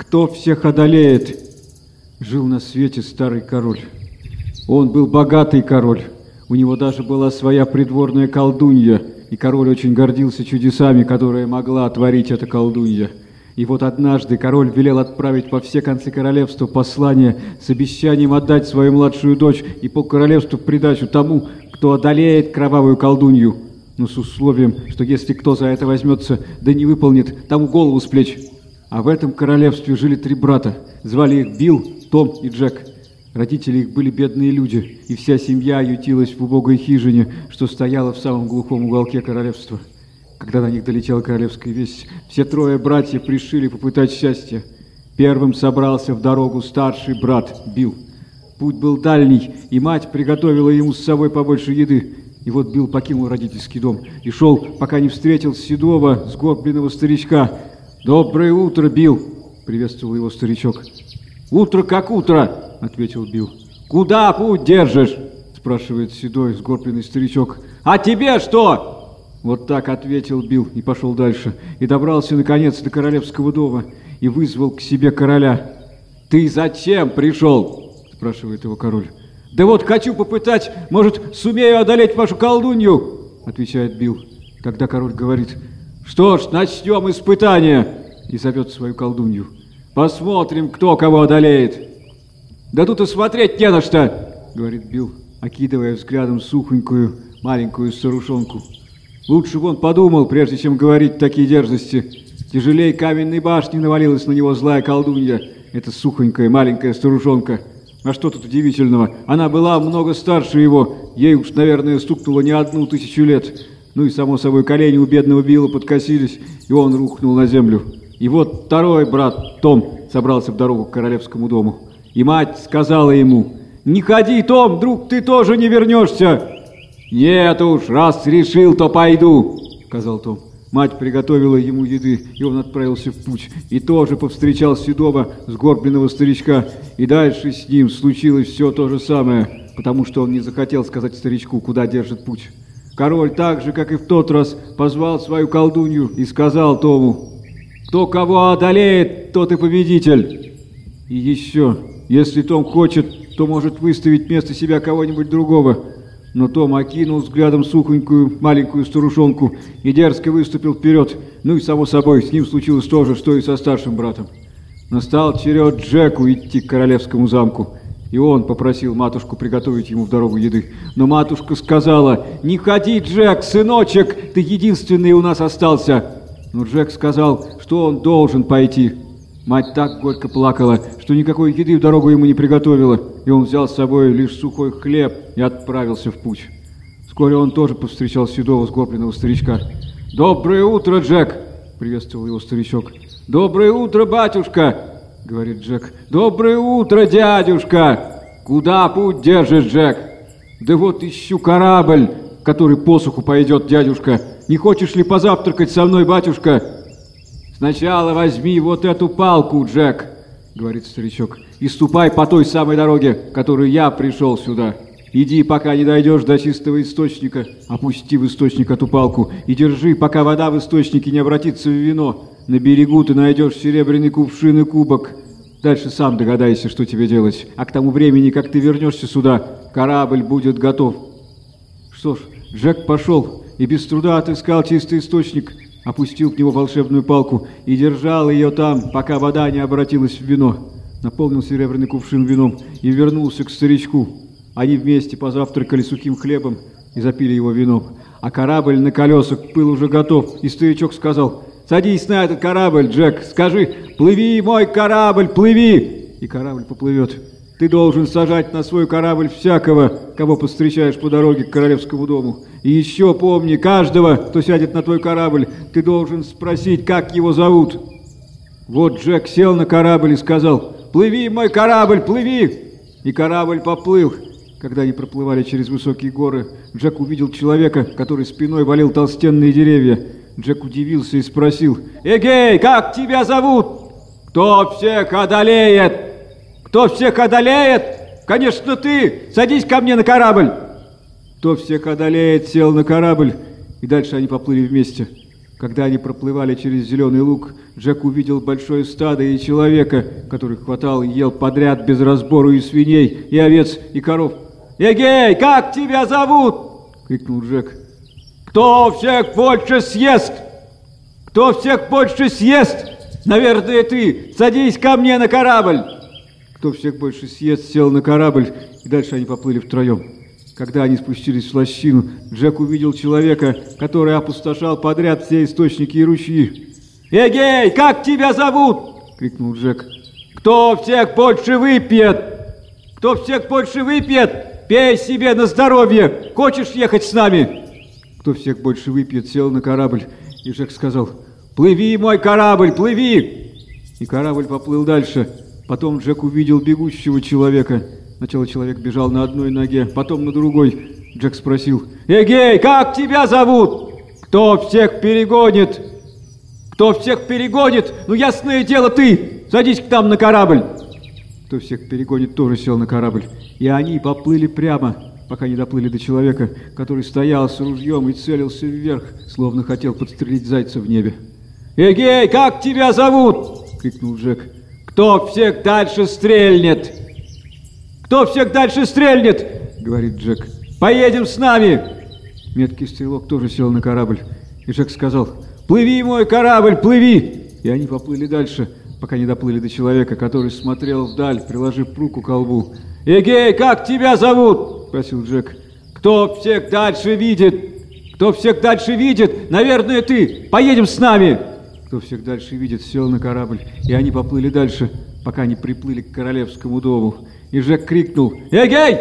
кто всех одолеет? Жил на свете старый король. Он был богатый король. У него даже была своя придворная колдунья, и король очень гордился чудесами, которые могла творить эта колдунья. И вот однажды король велел отправить по все концы королевства послание с обещанием отдать свою младшую дочь и по королевству в придачу тому, кто одолеет кровавую колдунью, но с условием, что если кто за это возьмется, да не выполнит, тому голову с плеч. А в этом королевстве жили три брата. Звали их Билл, Том и Джек. Родители их были бедные люди, и вся семья ютилась в убогой хижине, что стояла в самом глухом уголке королевства. Когда до них долетела королевская весть, все трое братьев пришили попытать счастье. Первым собрался в дорогу старший брат Билл. Путь был дальний, и мать приготовила ему с собой побольше еды. И вот Билл покинул родительский дом и шел, пока не встретил седого, сгорбленного старичка, «Доброе утро, Билл!» — приветствовал его старичок. «Утро как утро!» — ответил Билл. «Куда путь держишь?» — спрашивает седой, сгорбленный старичок. «А тебе что?» Вот так ответил Билл и пошел дальше. И добрался, наконец, до королевского дома и вызвал к себе короля. «Ты зачем пришел?» — спрашивает его король. «Да вот хочу попытать, может, сумею одолеть вашу колдунью!» — отвечает Билл. Тогда король говорит, что ж, начнем испытание. И зовет свою колдунью. Посмотрим, кто кого одолеет. Да тут и смотреть не на что, говорит Билл, окидывая взглядом сухонькую маленькую старушонку. Лучше бы он подумал, прежде чем говорить такие дерзости. Тяжелей каменной башни навалилась на него злая колдунья. Это сухонькая маленькая старушонка. А что тут удивительного? Она была много старше его. Ей уж, наверное, стукнуло не одну тысячу лет. Ну и, само собой, колени у бедного Билла подкосились, и он рухнул на землю. И вот второй брат, Том, собрался в дорогу к королевскому дому. И мать сказала ему, «Не ходи, Том, вдруг ты тоже не вернешься!» «Нет уж, раз решил, то пойду», — сказал Том. Мать приготовила ему еды, и он отправился в путь, и тоже повстречал седого, сгорбленного старичка, и дальше с ним случилось все то же самое, потому что он не захотел сказать старичку, куда держит путь. Король так же, как и в тот раз, позвал свою колдунью и сказал Тому, «Кто кого одолеет, тот и победитель». И еще, если Том хочет, то может выставить вместо себя кого-нибудь другого. Но Том окинул взглядом сухонькую маленькую старушонку и дерзко выступил вперед. Ну и само собой, с ним случилось то же, что и со старшим братом. Настал черед Джеку идти к королевскому замку. И он попросил матушку приготовить ему в дорогу еды. Но матушка сказала, «Не ходи, Джек, сыночек, ты единственный у нас остался». Но Джек сказал, что он должен пойти. Мать так горько плакала, что никакой еды в дорогу ему не приготовила, и он взял с собой лишь сухой хлеб и отправился в путь. Вскоре он тоже повстречал седого сгорбленного старичка. «Доброе утро, Джек!» — приветствовал его старичок. «Доброе утро, батюшка!» — говорит Джек. «Доброе утро, дядюшка! Куда путь держишь, Джек?» «Да вот ищу корабль, который по суху пойдет, дядюшка. Не хочешь ли позавтракать со мной, батюшка?» «Сначала возьми вот эту палку, Джек», — говорит старичок, «и ступай по той самой дороге, которую я пришел сюда. Иди, пока не дойдешь до чистого источника, опусти в источник эту палку и держи, пока вода в источнике не обратится в вино. На берегу ты найдешь серебряный кувшин и кубок. Дальше сам догадайся, что тебе делать. А к тому времени, как ты вернешься сюда, корабль будет готов. Что ж, Джек пошел и без труда отыскал чистый источник, опустил к нему волшебную палку и держал ее там, пока вода не обратилась в вино. Наполнил серебряный кувшин вином и вернулся к старичку. Они вместе позавтракали сухим хлебом и запили его вином. А корабль на колесах был уже готов, и старичок сказал – Садись на этот корабль, Джек. Скажи, плыви, мой корабль, плыви. И корабль поплывет. Ты должен сажать на свой корабль всякого, кого повстречаешь по дороге к королевскому дому. И еще помни, каждого, кто сядет на твой корабль, ты должен спросить, как его зовут. Вот Джек сел на корабль и сказал, «Плыви, мой корабль, плыви!» И корабль поплыл. Когда они проплывали через высокие горы, Джек увидел человека, который спиной валил толстенные деревья. Джек удивился и спросил, «Эгей, как тебя зовут?» «Кто всех одолеет?» «Кто всех одолеет?» «Конечно ты! Садись ко мне на корабль!» Кто всех одолеет, сел на корабль, и дальше они поплыли вместе. Когда они проплывали через зеленый луг, Джек увидел большое стадо и человека, который хватал и ел подряд без разбору и свиней, и овец, и коров. «Эгей, как тебя зовут?» — крикнул Джек. «Кто всех больше съест? Кто всех больше съест? Наверное, ты. Садись ко мне на корабль!» Кто всех больше съест, сел на корабль, и дальше они поплыли втроем. Когда они спустились в лощину, Джек увидел человека, который опустошал подряд все источники и ручьи. «Эгей, как тебя зовут?» — крикнул Джек. «Кто всех больше выпьет? Кто всех больше выпьет? Пей себе на здоровье! Хочешь ехать с нами?» Кто всех больше выпьет, сел на корабль, и Джек сказал, «Плыви, мой корабль, плыви!» И корабль поплыл дальше. Потом Джек увидел бегущего человека — Сначала человек бежал на одной ноге, потом на другой. Джек спросил, «Эгей, как тебя зовут? Кто всех перегонит? Кто всех перегонит? Ну, ясное дело, ты! Садись к нам на корабль!» Кто всех перегонит, тоже сел на корабль. И они поплыли прямо, пока не доплыли до человека, который стоял с ружьем и целился вверх, словно хотел подстрелить зайца в небе. «Эгей, как тебя зовут?» — крикнул Джек. «Кто всех дальше стрельнет?» «Кто всех дальше стрельнет?» — говорит Джек. «Поедем с нами!» Меткий стрелок тоже сел на корабль. И Джек сказал, «Плыви, мой корабль, плыви!» И они поплыли дальше, пока не доплыли до человека, который смотрел вдаль, приложив руку к колбу. «Эгей, как тебя зовут?» — спросил Джек. «Кто всех дальше видит?» «Кто всех дальше видит? Наверное, ты! Поедем с нами!» Кто всех дальше видит, сел на корабль, и они поплыли дальше, пока не приплыли к королевскому дому. И Жек крикнул «Эгей!»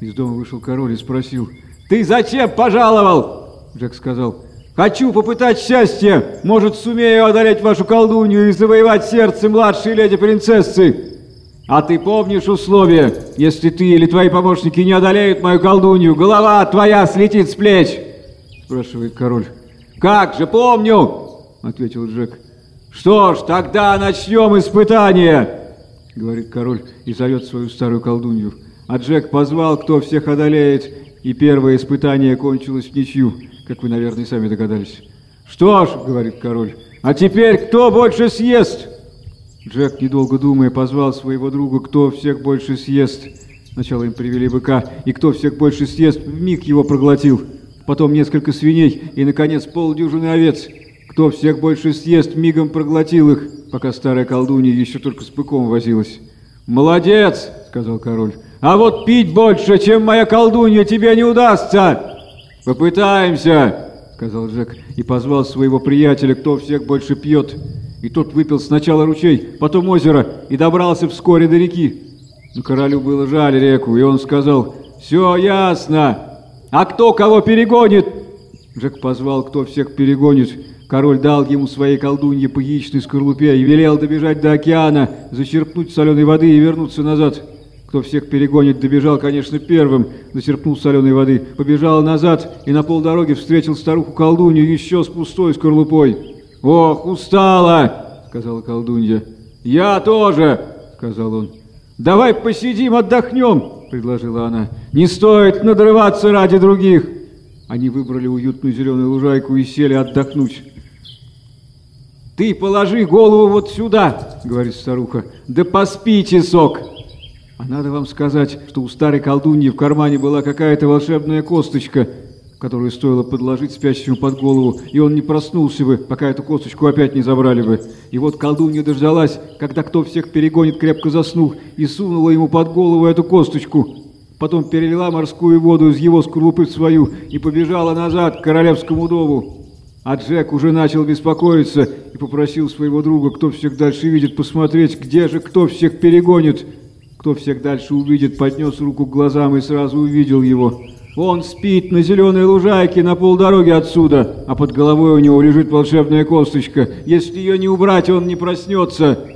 Из дома вышел король и спросил «Ты зачем пожаловал?» Джек сказал «Хочу попытать счастье. Может, сумею одолеть вашу колдунью и завоевать сердце младшей леди-принцессы. А ты помнишь условия? Если ты или твои помощники не одолеют мою колдунью, голова твоя слетит с плеч!» Спрашивает король. «Как же, помню!» Ответил Джек. «Что ж, тогда начнем испытание!» — говорит король и зовет свою старую колдунью. А Джек позвал, кто всех одолеет, и первое испытание кончилось в ничью, как вы, наверное, сами догадались. «Что ж», — говорит король, — «а теперь кто больше съест?» Джек, недолго думая, позвал своего друга, кто всех больше съест. Сначала им привели быка, и кто всех больше съест, миг его проглотил. Потом несколько свиней, и, наконец, полдюжины овец. Кто всех больше съест, мигом проглотил их пока старая колдунья еще только с быком возилась. «Молодец!» — сказал король. «А вот пить больше, чем моя колдунья, тебе не удастся!» «Попытаемся!» — сказал Джек и позвал своего приятеля, кто всех больше пьет. И тот выпил сначала ручей, потом озеро и добрался вскоре до реки. Но королю было жаль реку, и он сказал, «Все ясно! А кто кого перегонит?» Джек позвал, кто всех перегонит, Король дал ему своей колдунье по яичной скорлупе и велел добежать до океана, зачерпнуть соленой воды и вернуться назад. Кто всех перегонит, добежал, конечно, первым, зачерпнул соленой воды, побежал назад и на полдороги встретил старуху-колдунью еще с пустой скорлупой. «Ох, устала!» — сказала колдунья. «Я тоже!» — сказал он. «Давай посидим, отдохнем!» — предложила она. «Не стоит надрываться ради других!» Они выбрали уютную зеленую лужайку и сели отдохнуть. «Ты положи голову вот сюда», — говорит старуха, — «да поспи часок». А надо вам сказать, что у старой колдуньи в кармане была какая-то волшебная косточка, которую стоило подложить спящему под голову, и он не проснулся бы, пока эту косточку опять не забрали бы. И вот колдунья дождалась, когда кто всех перегонит, крепко заснул, и сунула ему под голову эту косточку. Потом перелила морскую воду из его скорлупы в свою и побежала назад к королевскому дому. А Джек уже начал беспокоиться и попросил своего друга, кто всех дальше видит, посмотреть, где же кто всех перегонит. Кто всех дальше увидит, поднес руку к глазам и сразу увидел его. Он спит на зеленой лужайке на полдороги отсюда, а под головой у него лежит волшебная косточка. Если ее не убрать, он не проснется.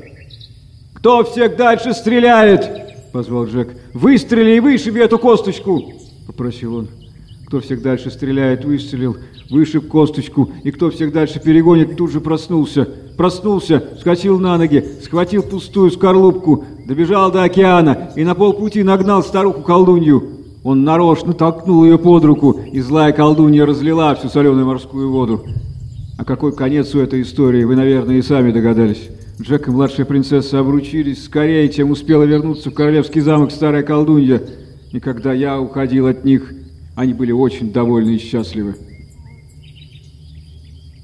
«Кто всех дальше стреляет?» — позвал Джек. «Выстрели и вышиби эту косточку!» — попросил он. Кто всех дальше стреляет, выстрелил, вышиб косточку, и кто всех дальше перегонит, тут же проснулся. Проснулся, вскочил на ноги, схватил пустую скорлупку, добежал до океана и на полпути нагнал старуху-колдунью. Он нарочно толкнул ее под руку, и злая колдунья разлила всю соленую морскую воду. А какой конец у этой истории, вы, наверное, и сами догадались. Джек и младшая принцесса обручились скорее, чем успела вернуться в королевский замок старая колдунья. И когда я уходил от них, они были очень довольны и счастливы.